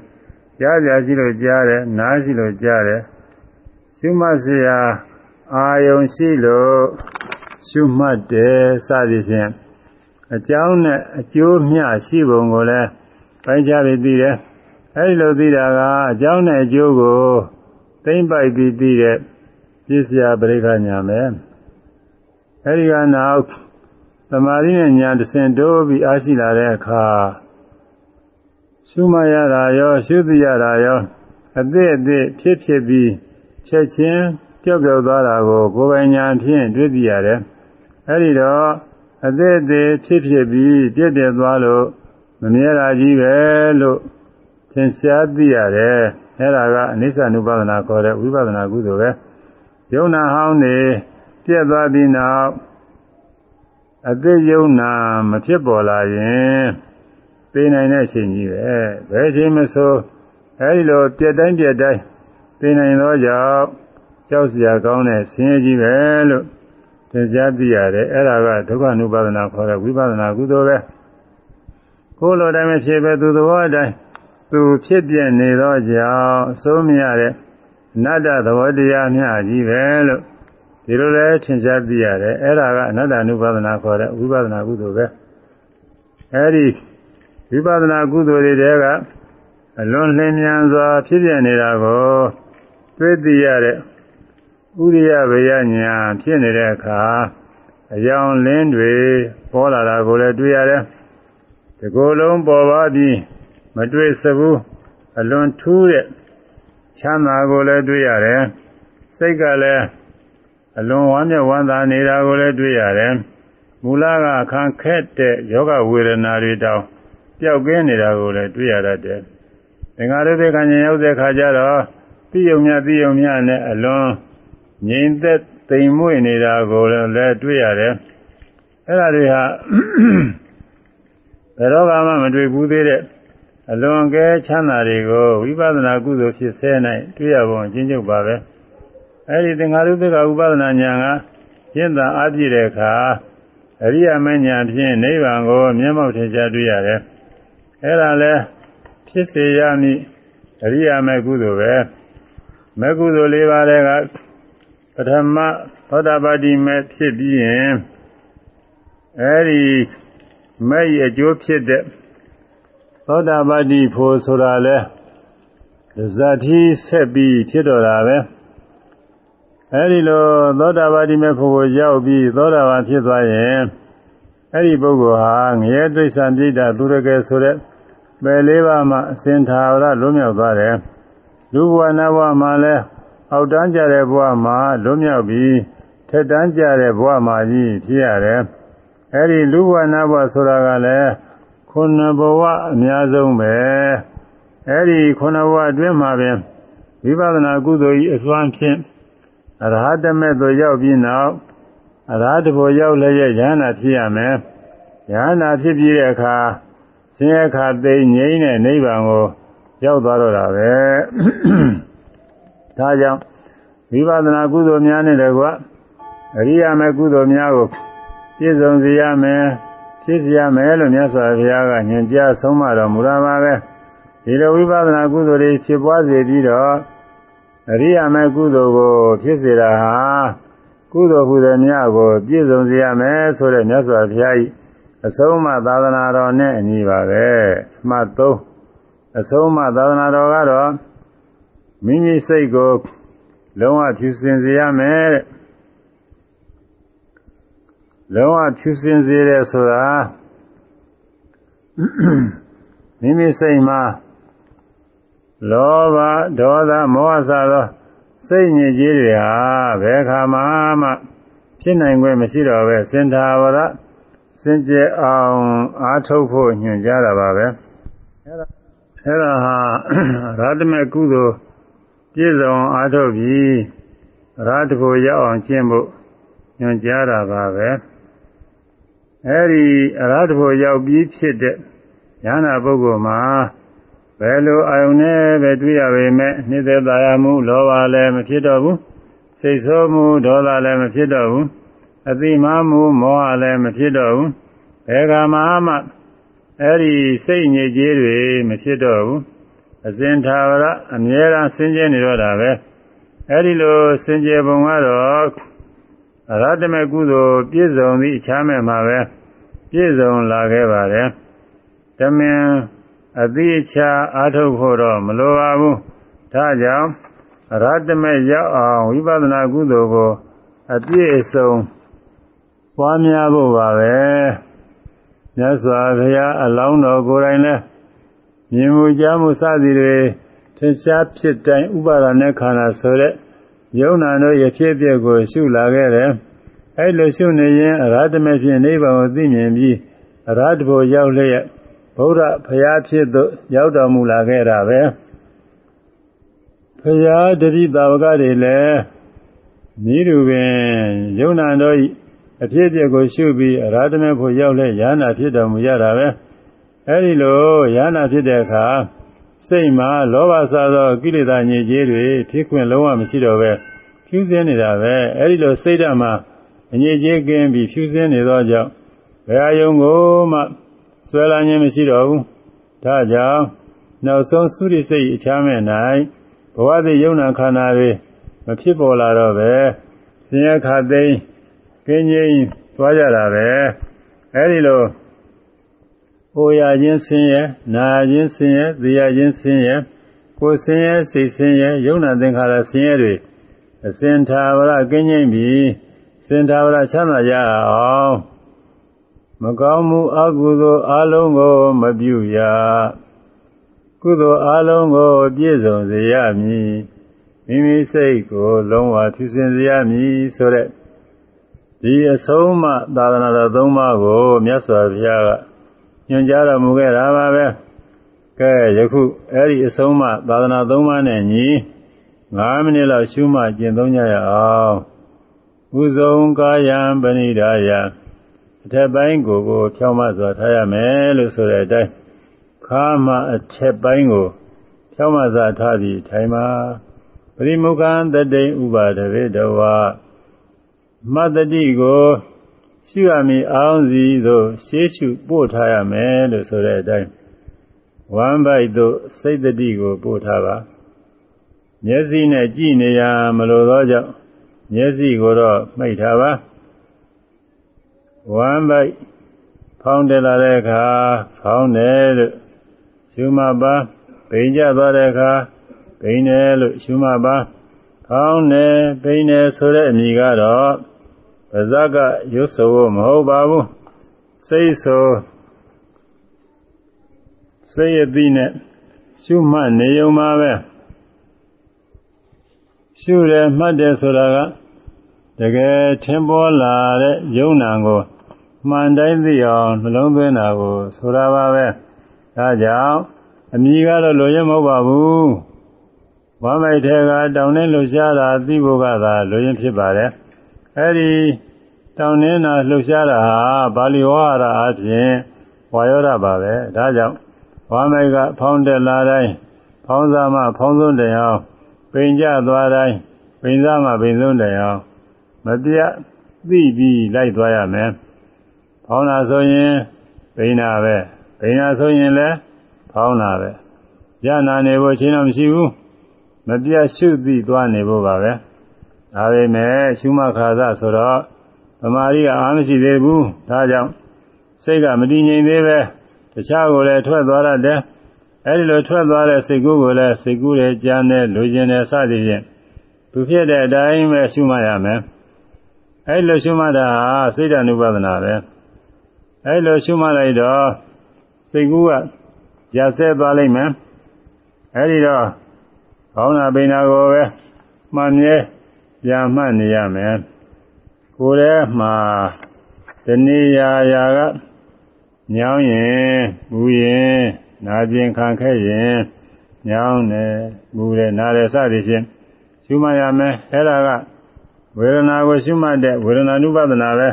ကြားကြရှိလို့ကြားတယ်၊နားရှိလို့ကြားတယ်။ရှုမှတ်စရာအာယုံရှိလို့ရှုမှတ်တယ်စသည်ဖြင့်အကြောင်းနဲ့အကျိုးမျှရှိပုံကိုလည်းပိုင်းခြားပြီးသိတယ်။အဲဒီလိုသိတာကအကြောင်းနဲ့အကျိုးကိုသိမ့်ပိုက်ပြီးသိတဲ့ပြည့်စရာပရိက္ခညာမယ်။ အဲဒီကနောက်သမာဓိနဲ့ညာတဆင့်တိုးပြီးအားရှိလာတဲ့အခါရှုမှတ်ရတာရောရှုသိရတာရောအသည့်အသည့်ဖြစ်ဖြစ်ပြီးချက်ချင်းကြောက်ကြောက်သွားတာကိုကိုယ်ပိုင်ညာဖြင့်တွေ့သိရတယ်အဲဒီတော့အသေးသေးဖြစ်ဖြစ်ပြီးပြည့်တယ်သွားလို့မမြဲတာကြီးပဲလို့သင်ရှားသိရတယ်အဲ့ဒါကအနိစ္စ ानु ပါဒနာခေါ်တဲ့ဝိပဿနာကုသိုလ်ပဲယုံနာဟောင်းနေ ပြည့်သွားပြီးနောက်အသိယုံနာမဖြစ်ပေါ်လာရင်သိနိုင်တဲ့အချိန်ကြီးပဲဘယ်ချိန်မဆိုအဲဒီလိုပြက်တိုင်းပြက်တိုင်းသိနိုင်သောကြောင့်ကြောက်စရာကောင်းတဲ့ဆင်းရဲကြီးပဲလို့သင်ကြားသိရတယ်အဲ့ဒါကဒုက္ခ ानु ပါဒနာခေါ်တဲ့ဝိပဿနာကုသိုလ်ပဲကိုယ်လိုတိုင်းမဖြစ်ပဲသူသဘောအတိုင်းသူဖြစ်ပြနေသောကြောင့်အစိုးမရတဲ့အနတ္တသဘောတရားများကြီးပဲလို့ ဒီလိုလဲထင်ရှားသိရတယ်အဲ့ဒါကအနတ္တ ानु ပါဒနာခေါ်တဲ့ဝိပဿနာကုသိုလ်ပဲအဲ့ဒီဝိပဿနာကုသိုလ်တွေတဲကအလွန်လင်းမြန်စွာဖြစ်ပြနေတာကိုတွေ့သိရတဲ့ဥရိယဘေယညာဖြစ်နေတဲ့အခါအယောင်လင်းတွေပေါ်လာတာကိုလည်းတွေ့ရတယ်ဒီကိုယ်လုံးပေါ်ပါပြီးမတွေ့စဘူးအလွန်ထူးတဲ့ချမ်းသာကိုလည်းတွေ့ရတယ်စိတ်ကလည်း အလွန်ဝမ်းမြောက်ဝမ်းသာနေတာကိုလည်းတွေ့ရတယ်မူလကခံခက်တဲ့ယောဂဝေဒနာတွေတောင်ပျောက်ကင်းနေတာကိုလည်းတွေ့ရတတ်တယ်သင်္ဃာရုပ္ပကဉ္ဇဉ်ရောက်တဲ့ခါကျတော့သိယုံမြသိယုံမြနဲ့အလွန်ငြိမ်သက်သိမ်မွေ့နေတာကိုလည်းတွေ့ရတယ်အဲ့ဒါတွေဟာဘယ်တော့မှမတွေ့ဘူးသေးတဲ့အလွန်ကဲချမ်းသာတွေကိုဝိပဿနာကုသိုလ်ဖြစ်ဆဲ၌တွေ့ရပုံအချင်းချုပ်ပါပဲ အဲ့ဒီသင်္ဃာရုပ္ပကဥပဒနာဉာဏ်ကရှင်းသာအပြည့်တဲ့အခါအရိယာမဉာဏ်ဖြင့်နိဗ္ဗာန်ကိုမျက်မှောက်ထင်ရှားတွေ့ရတယ်အဲ့ဒါလဲဖြစ်စေရမည်အရိယာမေကုသိုလ်ပဲမေကုသိုလ်၄ပါးတဲ့ကပထမသောတာပတိမေဖြစ်ပြီးရင်အဲဒီမဲ့ရအကျိုးဖြစ်တဲ့သောတာပတိဖို့ဆိုတာလဲဇာတိဆက်ပြီးဖြစ်တော်တာပဲ အဲဒီလိုသောတာပတိမေဖို့ကိုရောက်ပြီးသောတာပန်ဖြစ်သွားရင်အဲဒီပုဂ္ဂိုလ်ဟာငရဲဒိဋ္ဌံပြိတ္တာသူရကယ်ဆိုတဲ့ပယ်လေးပါးမှာအစဉ်သာဝရလွတ်မြောက်သွားတယ်လူဘဝနဘဝမှာလည်းအောက်တန်းကြတဲ့ဘဝမှာလွတ်မြောက်ပြီးထက်တန်းကြတဲ့ဘဝမှာကြီးဖြစ်ရတယ်အဲဒီလူဘဝနဘဝဆိုတာကလည်းခုနဘဝအများဆုံးပဲအဲဒီခုနဘဝအတွင်းမှာပင်ဝိပဿနာကုသိုလ်ကြီးအစွမ်းဖြင့် အရဟတမေသို့ရောက်ပြီးနောက်အရဟတဖို့ရောက်လည်းရဟန္တာဖြစ်ရမယ်ယဟန္တာဖြစ်ပြီးတဲ့အခါဆင်းရဲခါသိငြိမ်းတဲ့နိဗ္ဗာန်ကိုရောက်သွားတော့တာပဲဒါကြောင့်ဝိပဿနာကုသိုလ်များနဲ့တကွအရိယာမေကုသိုလ်များကိုပြည့်စုံစေရမယ်ဖြစ်စေရမယ်လို့မြတ်စွာဘုရားကညွှန်ကြားဆုံးမတော်မူတာပါပဲဒီလိုဝိပဿနာကုသိုလ်တွေဖြစ်ပွားစေပြီးတော့ အရိယာမေကုသိုလ်ကိုဖြစ်စေတာဟာကုသိုလ်ဟုသည်များကိုပြည့်စုံစေရမယ်ဆိုတဲ့မြတ်စွာဘုရား၏အဆုံးအမသာသနာတော်နဲ့အညီပါပဲအမှတ်3အဆုံးအမသာသနာတော်ကတော့မိမိစိတ်ကိုလုံးဝဖြူစင်စေရမယ်တဲ့လုံးဝဖြူစင်စေတယ်ဆိုတာမိမိစိတ်မှာ လောဘဒေါသမောဟစသောစိတ်ညစ်ကြေးတွေဟာဘယ်ခါမှမှဖြစ်နိုင်ခွင့်မရှိတော့ပဲစင်သာဝရစင်ကြယ်အောင်အားထုတ်ဖို့ညွှန်ကြားတာပါပဲအဲ့ဒါအဲ့ဒါဟာရတ္တမေကုသိုလ်ပြည့်စုံအားထုတ်ပြီးရတ္တကိုရောက်အောင်ကျင့်ဖို့ညွှန်ကြားတာပါပဲအဲ့ဒီအရဟတဖို့ရောက်ပြီးဖြစ်တဲ့ဉာဏပုဂ္ဂိုလ်မှာ ဘယ်လိုအာယုန်နဲ့ပဲတွေ့ရပေမဲ့နှိမ့်သက်သာရမှုလောဘလည်းမဖြစ်တော့ဘူးစိတ်ဆိုးမှုဒေါသလည်းမဖြစ်တော့ဘူးအတိမမှုမောဟလည်းမဖြစ်တော့ဘူးဘယ်ကမှမှအဲ့ဒီစိတ်ညစ်ကြေးတွေမဖြစ်တော့ဘူးအစဉ်သာဝရအမြဲတမ်းဆင်းရဲနေတော့တာပဲအဲ့ဒီလိုဆင်ကြယ်ပုံကတော့အရဟတမေကုသိုလ်ပြည့်စုံသည့်အခြားမဲ့မှာပဲပြည့်စုံလာခဲ့ပါတယ်တမင် အတိအချာအားထုတ်ဖို့တော့မလိုပါဘူးဒါကြောင့်အရဟတမေရောက်အောင်ဝိပဿနာကုသိုလ်ကို အပြည့်အစုံပွားများဖို့ပါပဲမြတ်စွာဘုရားအလောင်းတော်ကိုယ်တိုင်လဲမြင်မှုကြားမှုစသည်တွေထင်ရှားဖြစ်တိုင်းဥပါဒณะခန္ဓာဆိုတဲ့ယုံနာတို့ရဖြစ်ပြက်ကို ရှုလာခဲ့တယ်အဲလိုရှုနေရင်အရဟတမေဖြင့်နိဗ္ဗာန်ကိုသိမြင်ပြီးအရဟတဘုရောက်လျက် ဗုဒ္ဓဖရာဖြစ်သို့ရောက်တော်မူလာခဲ့တာပဲဖရာတတိတာဝကတွေလည်းဤသူပင်ယုံနာတော်ဤအဖြစ်အပျက်ကိုရှုပြီးအရာဓမေဖို့ရောက်လဲယာနာဖြစ်တော်မူရတာပဲအဲဒီလိုယာနာဖြစ်တဲ့အခါစိတ်မှာလောဘစားသောကိလေသာညစ်ကြေးတွေဖြစ်ခွင့်လုံးဝမရှိတော့ပဲဖြူးစင်းနေတာပဲအဲဒီလိုစိတ်ဓာတ်မှာအညစ်အကြေးကင်းပြီးဖြူးစင်းနေသောကြောင့်ဘယ်အယုံကိုမှ ဆွဲလာခြင်းမရှိတော့ဘူးဒါကြောင့်နောက်ဆုံးသုရိစိတ်အခြားမဲ့၌ဘဝသည်ယုံနာခန္ဓာတွေမဖြစ်ပေါ်လာတော့ပဲဆင်းရဲခါသိမ်းကင်းငြိမ်းသွားကြတာပဲအဲဒီလိုဟိုရခြင်းဆင်းရဲနာခြင်းဆင်းရဲသိရခြင်းဆင်းရဲကိုယ်ဆင်းရဲစိတ်ဆင်းရဲယုံနာသင်္ခါရဆင်းရဲတွေအစင်သာဝရကင်းငြိမ်းပြီးစင်သာဝရချမ်းသာကြအောင် မကောင်းမှုအကုသိုလ်အလုံးကိုမပြုရကုသိုလ်အလုံးကိုပြည့်စုံစေရမည်မိမိစိတ်ကိုလုံးဝဖြူစင်စေရမည်ဆိုတဲ့ဒီအဆုံးမသာသနာတော်သုံးပါးကိုမြတ်စွာဘုရားကညွှန်ကြားတော်မူခဲ့တာပါပဲကဲယခုအဲ့ဒီအဆုံးမသာသနာသုံးပါးနဲ့ညီ9မိနစ်လောက်ရှုမှကျင့်သုံးကြရအောင်ဥဆုံးကာယံပဏိဒါယ အထက်ပိုင်းကိုကိုဖြောင်းမစွာထားရမယ်လို့ဆိုတဲ့အတိုင်းခါမှအထက်ပိုင်းကိုဖြောင်းမစွာထားပြီးထိုင်ပါပရိမုခံတတိဥပါဒဝေတဝမတ္တိကိုရှုရမည်အောင်းစီသို့ရှေးရှုပို့ထားရမယ်လို့ဆိုတဲ့အတိုင်းဝမ်းပိုက်သို့စိတ်တတိကိုပို့ထားပါမျက်စိနဲ့ကြည့်နေရမလို့သောကြောင့်မျက်စိကိုတော့မှိတ်ထားပါ ဝမ်းပိုက်ဖောင်းတယ်လာတဲ့အခါဖောင်းတယ်လို့ရှုမှတ်ပါပိန်ကြသွားတဲ့အခါပိန်တယ်လို့ရှုမှတ်ပါဖောင်းတယ်ပိန်တယ်ဆိုတဲ့အမည်ကတော့ပါဇက်ကရွတ်ဆိုမဟုတ်ပါဘူးစိတ်ဆိုစိတ်အသိနဲ့ရှုမှတ်နေုံပါပဲရှုတယ်မှတ်တယ်ဆိုတာကတကယ်ထင်ပေါ်လာတဲ့ယုံနာကို မှန်တိုင်းသိအောင်နှလုံးသွင်းတာကိုဆိုတာပါပဲဒါကြောင့်အမိကတော့လိုရမဟုတ်ပါဘူးဝမ်းမိုက်ထဲကတောင်းနှင်းလှရှားတာသိဖို့ကသာလိုရင်ဖြစ်ပါတယ်အဲဒီတောင်းနှင်းတာလှရှားတာဟာပါဠိဝါရအဖြစ်ဝါယောဓပါပဲဒါကြောင့်ဝမ်းမိုက်ကဖောင်းတက်လာတိုင်းဖောင်းစားမှဖောင်းဆုံးတယ်အောင်ပိန်ကြသွားတိုင်းပိန်စားမှပိန်ဆုံးတယ်အောင်မပြတ်သိပြီးလိုက်သွားရမယ်။ ဖောင်းတာဆိုရင်ပိန်တာပဲ။ပိန်တာဆိုရင်လည်းဖောင်းတာပဲ။ရနာနေဖို့ချင်းတော့မရှိဘူး။မပြတ်ရှုသိသွားနေဖို့ပါပဲ။ဒါပေမဲ့ရှုမှတ်ခါသဆိုတော့ဗမာရီကအားမရှိသေးဘူး။ဒါကြောင့်စိတ်ကမတည်ငြိမ်သေးပဲတခြားကိုလည်းထွက်သွားရတယ်။အဲဒီလိုထွက်သွားတဲ့စိတ်ကူးကိုလည်းစိတ်ကူးရဲ့ကြမ်းတဲ့လူကျင်တဲ့စသည်ဖြင့်သူဖြစ်တဲ့အတိုင်းပဲရှုမှတ်ရမယ်။အဲဒီလိုရှုမှတ်တာဟာစိတ်ဓာတ် ानु ပဒနာပဲ။ အဲဒီလိုရှုမှတ်လိုက်တော့စိတ်ကူးကရဆဲသွားလိမ့်မယ်။အဲဒီတော့ခေါင်းနာပိနာကိုပဲမှန်မြဲပြန်မှတ်နေရမယ်။ကိုယ်ထဲမှာတဏှာရာကညောင်းရင်မူရင်နာကျင်ခံခဲ့ရင်ညောင်းတယ်မူတယ်နားတယ်စသည်ဖြင့်ရှုမှတ်ရမယ်အဲ့ဒါကဝေဒနာကိုရှုမှတ်တဲ့ဝေဒနာနုပဒနာပဲ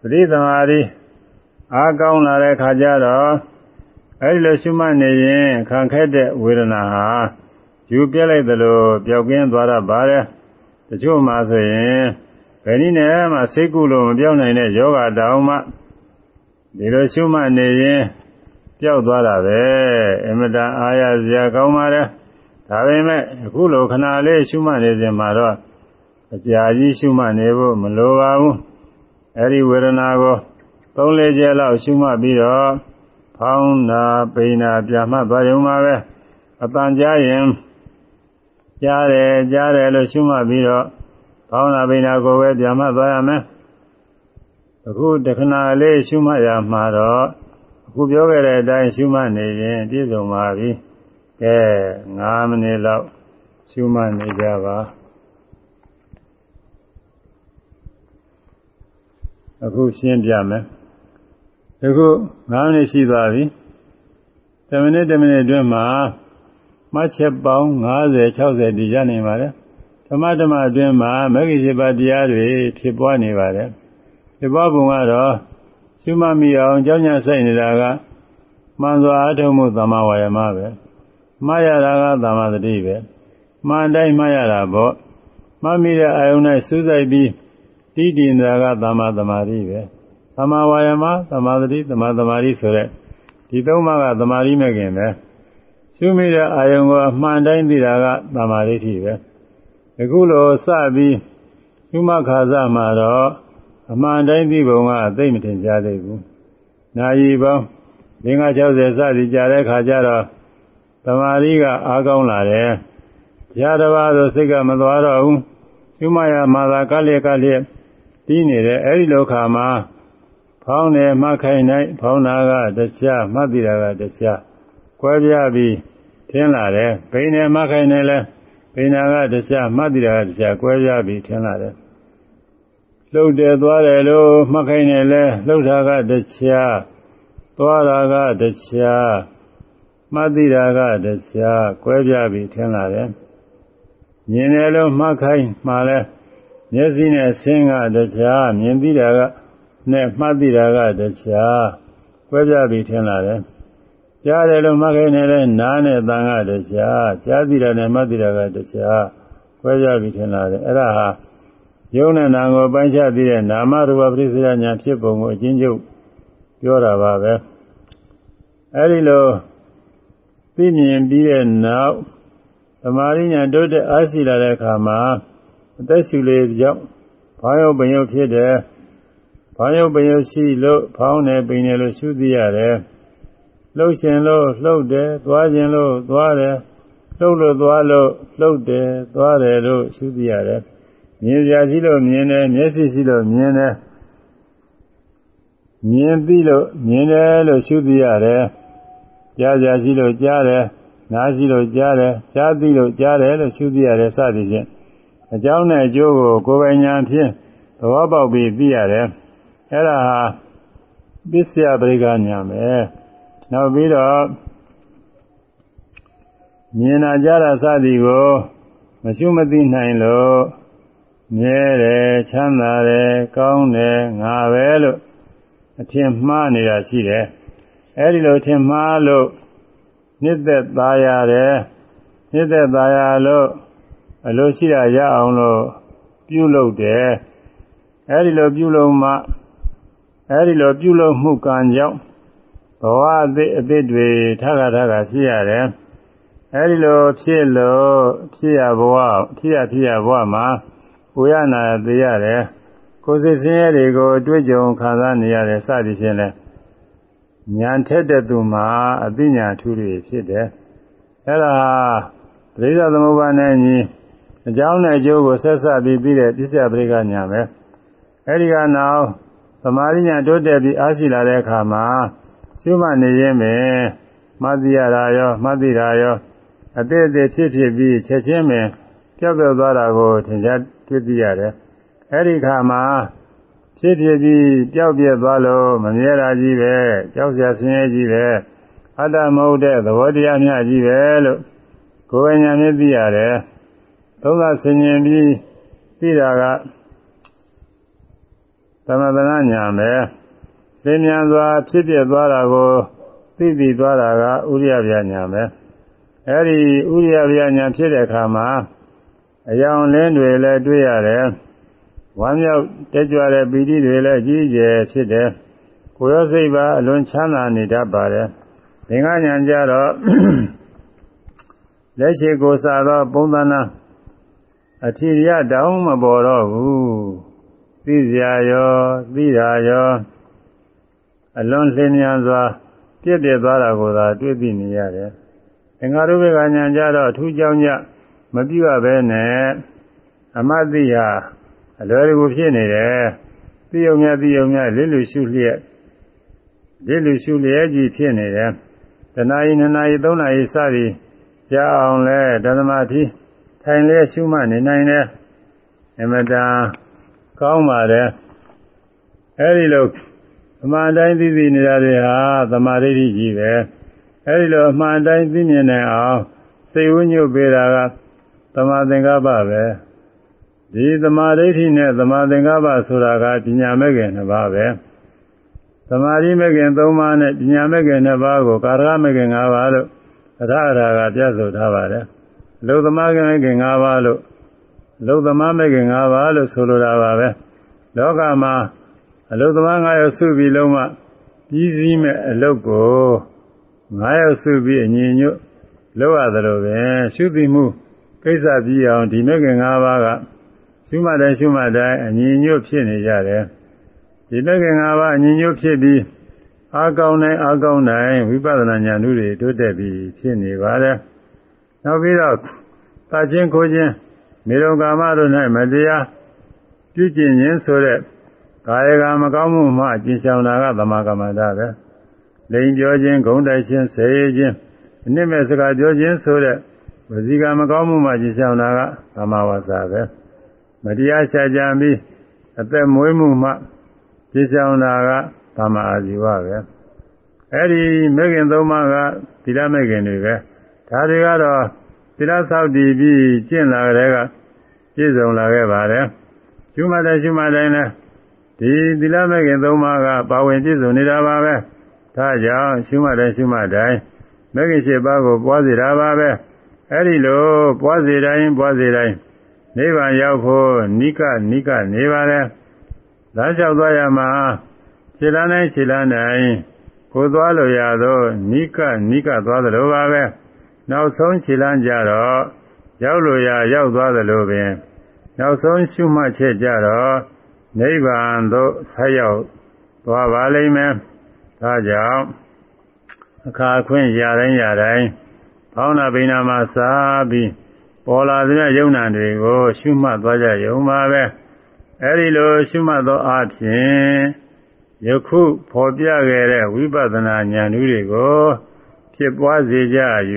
ပရိသမာဓိ အားကောင်းလာတဲ့ခါကျတော့အဲ့ဒီလိုရှုမှတ်နေရင်ခံခဲ့တဲ့ဝေဒနာဟာယူပြက်လိုက်သလိုပျောက်ကင်းသွားတတ်ပါတယ်တချို့မှာဆိုရင်ဘယ်နည်းနဲ့မှစိတ်ကူလို့မပြောင်းနိုင်တဲ့ယောဂတောင်မှဒီလိုရှုမှတ်နေရင်ပျောက်သွားတာပဲအမတန်အာရစရာကောင်းပါတယ်ဒါပေမဲ့အခုလိုခဏလေးရှုမှတ်နေစဉ်မှာတော့အကြာကြီးရှုမှတ်နေဖို့မလိုပါဘူးအဲဒီဝေဒနာကို သုံးလေးချက်လောက်ရှုမှတ်ပြီးတော့ဖောင်းနာပိန်နာပြမှတ်သွားရုံပါပဲအတန်ကြားရင်ကြားတယ်ကြားတယ်လို့ရှုမှတ်ပြီးတော့ဖောင်းနာပိန်နာကိုပဲပြမှတ်သွားရမယ်အခုတခဏလေးရှုမှတ်ရမှာတော့အခုပြောခဲ့တဲ့အတိုင်းရှုမှတ်နေရင်ပြည့်စုံပါပြီကဲ9မိနစ်လောက်ရှုမှတ်နေကြပါအခုရှင်းပြမယ် အခု9မိနစ်ရှိသွားပြီ10မိနစ်10မိနစ်အတွင်းမှာမှတ်ချက်ပေါင်း50 60ဒီရနေပါတယ်ဓမ္မဓမ္မအတွင်းမှာမဂ္ဂင်7ပါးတရားတွေဖြစ်ပွားနေပါတယ်ဖြစ်ပွားပုံကတော့ရှုမှတ်မိအောင်ကြောင်းညာဆိုင်နေတာကမှန်စွာအထုံးမှုသမာဝါယမပဲမှားရတာကသမာသတိပဲမှန်တိုင်းမှားရတာပေါ့မှတ်မိတဲ့အာယုန်နဲ့စူးစိုက်ပြီးတည်တည်နေတာကသမာသမာဓိပဲ သမာဝါယမသမာသတိသမာသမာဓိဆိုတဲ့ဒီသုံးပါးကသမာဓိမဲ့ခင်ပဲရှုမိတဲ့အာယုံကိုအမှန်တိုင်းသိတာကသမာဓိဋ္ဌိပဲအခုလိုစပြီးရှုမှတ်ခါစမှာတော့အမှန်တိုင်းသိပုံကအသိမထင်ရှားသေးဘူး။နာယီပေါင်း560စသည်ကြာတဲ့ခါကျတော့သမာဓိကအားကောင်းလာတယ်။တရားတစ်ပါးဆိုစိတ်ကမသွားတော့ဘူး။ရှုမှတ်ရမှာသာကလျက်ကလျက်တီးနေတယ်အဲဒီလိုခါမှာ ဖောင်းတယ်မှတ်ခိုင်းနိုင်ဖောင်းတာကတရားမှတ်သိတာကတရားကွဲပြားပြီးထင်းလာတယ်။ဘိနေမှတ်ခိုင်းနေလဲဘိနာကတရားမှတ်သိတာကတရားကွဲပြားပြီးထင်းလာတယ်။လှုပ်တယ်သွားတယ်လို့မှတ်ခိုင်းနေလဲလှုပ်တာကတရားသွားတာကတရားမှတ်သိတာကတရားကွဲပြားပြီးထင်လာတယ်မြင်တယ်လို့မှတ်ခိုင်းမှလဲမျက်စိနဲ့ဆင်းကတရားမြင်သိတာက နဲ့မှတ်သိတာကတရားကွဲပြားပြီးထင်လာတယ်ကြားတယ်လို့မှတ်ခိုင်းနေလဲနားနဲ့တန်ကတရားကြားသိတာနဲ့မှတ်သိတာကတရားကွဲပြားပြီးထင်လာတယ်အဲ့ဒါဟာယုံနဲ့နာကိုပိုင်းခြားသိတဲ့နာမရူပပရိစ္ဆေညာဖြစ်ပုံကိုအချင်းချုပ်ပြောတာပါပဲအဲဒီလိုသိမြင်ပြီးတဲ့နောက်သမာဓိညာတိုးတက်အားရှိလာတဲ့အခါမှာအသက်ရှူလေးကြောင့်ဘာယုတ်ပင်ယုတ်ဖြစ်တ ယ်ဘာယုတ်ပင်ယုတ်ရှိလို့ဖောင်းနေပင်နေလို့ရှုသိရတယ်လှုပ်ရှင်လို့လှုပ်တယ်သွားခြင်းလို့သွားတယ်လှုပ်လို့သွားလို့လှုပ်တယ်သွားတယ်လို့ရှုသိရတယ်မြင်ပြရှိလို့မြင်တယ်မျက်စိရှိလို့မြင်တယ်မြင်ပြီးလို့မြင်တယ်လို့ရှုသိရတယ်ကြားကြရှိလို့ကြားတယ်နားရှိလို့ကြားတယ်ကြားသိလို့ကြားတယ်လို့ရှုသိရတယ်စသည်ဖြင့်အကြောင်းနဲ့အကျိုးကိုကိုယ်ပိုင်ဉာဏ်ဖြင့်သဘောပေါက်ပြီးသိရတယ် အဲ့ဒါဟာပစ္စယပရိက္ခဉာဏ်ပဲနောက်ပြီးတော့မြင်နာကြတာစသည်ကိုမရှုမသိနိုင်လို့မြဲတယ်ချမ်းသာတယ်ကောင်းတယ်ငါပဲလို့အထင်မှားနေတာရှိတယ်အဲဒီလိုထင်မှားလို့နှစ်သက်သားရတယ်နှစ်သက်သားရလို့အလိုရှိတာရအောင်လို့ပြုလုပ်တယ်အဲဒီလိုပြုလုပ်မှ အဲဒီလိုပြုလုပ်မှုကံကြောင့်ဘဝအသစ်အသစ်တွေထခါထခါဖြစ်ရတယ်အဲဒီလိုဖြစ်လို့ဖြစ်ရဘဝဖြစ်ရဖြစ်ရဘဝမှာကိုရနာသိရတယ်ကိုယ်စိတ်ဆင်းရဲတွေကိုအတွေ့အကြုံခံစားနေရတယ်စသည်ဖြင့်လဲဉာဏ်ထက်တဲ့သူမှာအသိဉာဏ်ထူးတွေဖြစ်တယ်အဲ့ဒါပရိသသမုပ္ပါနဲ့ညီအကြောင်းနဲ့အကျိုးကိုဆက်ဆက်ပြီးပြီးတဲ့ပစ္စယပရိကညာပဲအဲ့ဒီကနောက် သမာဓိညာတိုးတက်ပြီးအားရှိလာတဲ့အခါမှာရှုမှတ်နေရင်းပဲမှတ်သိရတာရောမှတ်သိတာရောအသေးအသေးဖြစ်ဖြစ်ပြီးချက်ချင်းပဲပြောက်ပြောက်သွားတာကိုထင်ရှားတွေ့သိရတယ်အဲ့ဒီခါမှာဖြစ်ဖြစ်ပြီးပျောက်ပြက်သွားလို့မမြဲတာကြီးပဲကြောက်စရာဆင်းရဲကြီးပဲအတ္တမဟုတ်တဲ့သဘောတရားများကြီးပဲလို့ကိုယ်ဉာဏ်နဲ့သိရတယ်သုံးသဆင်ញင်ပြီးသိတာက သမထနာညာပဲသိဉာဏ်စွာဖြစ်ပြသွားတာကိုသိသိသွားတာကဥရိယဗျာညာပဲအဲဒီဥရိယဗျာညာဖြစ်တဲ့အခါမှာအယောင်လင်းတွေလည်းတွေ့ရတယ်ဝမ်းမြောက်တက်ကြွတဲ့ပီတိတွေလည်းအကြီးအကျယ်ဖြစ်တယ်ကိုယ်ရောစိတ်ပါအလွန်ချမ်းသာနေတတ်ပါတယ်သင်္ကညာကြတော့လက်ရှိကိုစားသောပုံသဏ္ဍာန်အထီရတောင်းမပေါ်တော့ဘူး သိစရာရောသိတာရောအလွန်လင်းမြန်စွာပြည့်ပြည့်သွားတာကိုသာတွေ့သိနေရတယ်သင်္ဃာရုပ္ပကညာကြတော့အထူးကြောင့်ညမပြုတ်ဘဲနဲ့အမတ်တိဟာအလွယ်တကူဖြစ်နေတယ်သိုံမြသိုံမြလစ်လူရှုလျက်လစ်လူရှုလျက်ကြီးဖြစ်နေတယ်တနာရီနှစ်နာရီသုံးနာရီစသည်ကြာအောင်လဲဓမ္မတိထိုင်လဲရှုမှတ်နေနိုင်တယ်အမတန် ကောင်းပါတယ်အဲဒီလိုအမှန်တိုင်းသိသိနေတာတွေဟာသမာဓိကြီးပဲအဲဒီလိုအမှန်တိုင်းသိမြင်နိုင်အောင်စိတ်ဝိညွတ်ပေးတာကသမာသင်္ကပ္ပပဲဒီသမာဓိဋ္ဌိနဲ့သမာသင်္ကပ္ပဆိုတာကပညာမဲ့ခင်နှစ်ပါးပဲသမာဓိမဲ့ခင်၃ပါးနဲ့ပညာမဲ့ခင်နှစ်ပါးကိုကာရမဲ့ခင်၅ပါးလို့အရအရာကပြဆိုထားပါတယ်လုံသမားမဲ့ခင်၅ပါးလို့ လုံသမားမဲ့ခင်၅ပါးလို့ဆိုလိုတာပါပဲလောကမှာအလုသမား၅ယောက်စုပြီးလုံးဝပြီးစည်းမဲ့အလုတ်ကို၅ယောက်စုပြီးအညီညွတ်လောက်ရတယ်လို့ပဲရှုသိမှုကိစ္စပြီးအောင်ဒီမဲ့ခင်၅ပါးကရှုမှတ်တယ်ရှုမှတ်တိုင်းအညီညွတ်ဖြစ်နေကြတယ်ဒီမဲ့ခင်၅ပါးအညီညွတ်ဖြစ်ပြီးအာကောင်းတိုင်းအာကောင်းတိုင်းဝိပဿနာဉာဏ်ဓုတွေတိုးတက်ပြီးဖြစ်နေပါတယ်နောက်ပြီးတော့တာချင်းခိုးခြင်း မေရုံကာမတို့၌မတရားပြုကျင့်ခြင်းဆိုတဲ့ကာယကမကောင်းမှုမှကျင့်ဆောင်တာကသမာကမ္မန္တပဲလိန်ပြောခြင်းဂုံတိုက်ခြင်းဆဲရခြင်းအနစ်မဲ့စကားပြောခြင်းဆိုတဲ့ဝစီကမကောင်းမှုမှကျင့်ဆောင်တာကသမာဝါစာပဲမတရားရှာကြပြီးအသက်မွေးမှုမှကျင့်ဆောင်တာကသမာအာဇီဝပဲအဲ့ဒီမေခင်သုံးပါးကသီလမေခင်တွေပဲဒါတွေကတော့ သီလဆောက်တည်ပြီးကျင့်လာတဲ့ကပြည့်စုံလာခဲ့ပါတယ်ရှုမှတ်တဲ့ရှုမှတ်တိုင်းနဲ့ဒီသီလမဲ့ခင်သုံးပါးကပါဝင်ပြည့်စုံနေတာပါပဲဒါကြောင့်ရှုမှတ်တဲ့ရှုမှတ်တိုင်းမဲ့ခင်ရှိပါးကိုပွားစေတာပါပဲအဲ့ဒီလိုပွားစေတိုင်းပွားစေတိုင်းနိဗ္ဗာန်ရောက်ဖို့နိကနိကနေပါလေဒါလျှောက်သွားရမှာခြေလမ်းတိုင်းခြေလမ်းတိုင်းကိုသွားလို့ရသောနိကနိကသွားသလိုပါပဲ နောက်ဆုံးခြေလမ်းကြတော့ရောက်လို့ရရောက်သွားသလိုပင် နောက်ဆုံးရှုမှတ်ချက်ကြတော့နိဗ္ဗာန်သို့ဆက်ရောက်သွားပါလိမ့်မယ်။ဒါကြောင့်အခါခွင့်ရတိုင်းရတိုင်းဘောင်းနာပိနာမှာစားပြီးပေါ်လာတဲ့ယုံနာတွေကို ရှုမှတ်သွားကြရုံပါပဲ။အဲဒီလိုရှုမှတ်သောအဖြစ်ယခုဖော်ပြခဲ့တဲ့ဝိပဿနာဉာဏ်ဓုတွေကို ဖြစ်ပွားစေကြ၍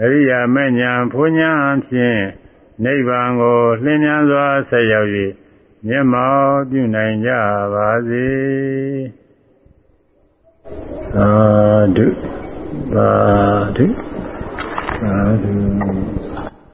အရိယာမဉ္ဇဉ်ဘုံညာဖြင့်နိဗ္ဗာန်ကိုလင်းမြန်စွာဆက်ရောက်၍မျက်မှောက်ပြုနိုင်ကြပါစေသာဓုသာဓုသာဓု